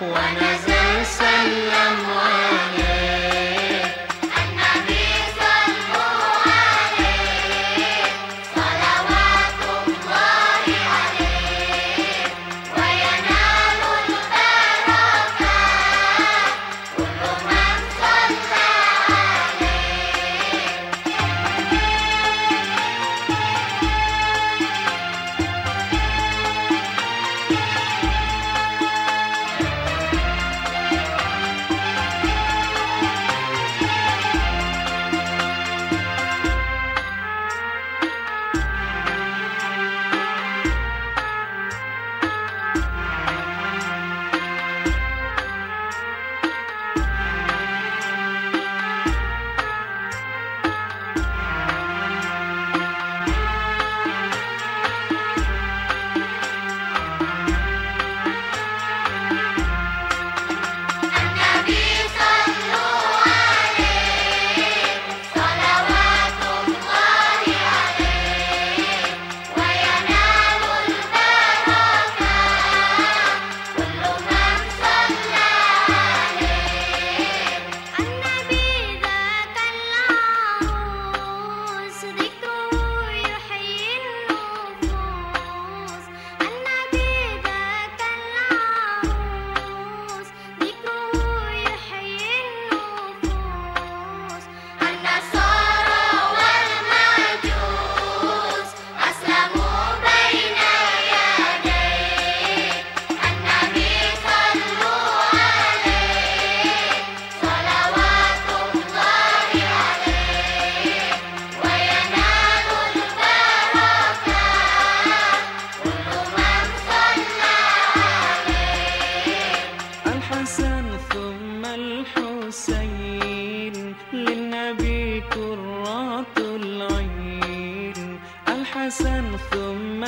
for another sunlight.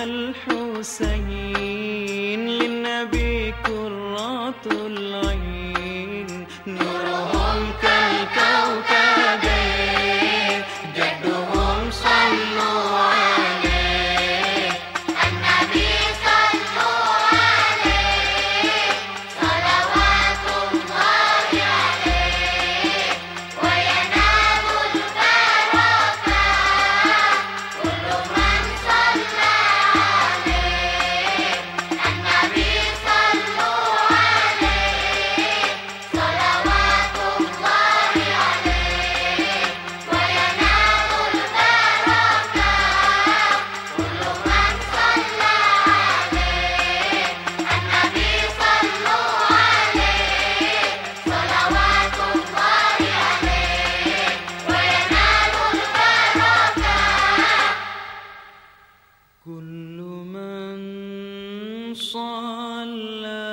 الحسين للنبي كرة العين. كل من صلى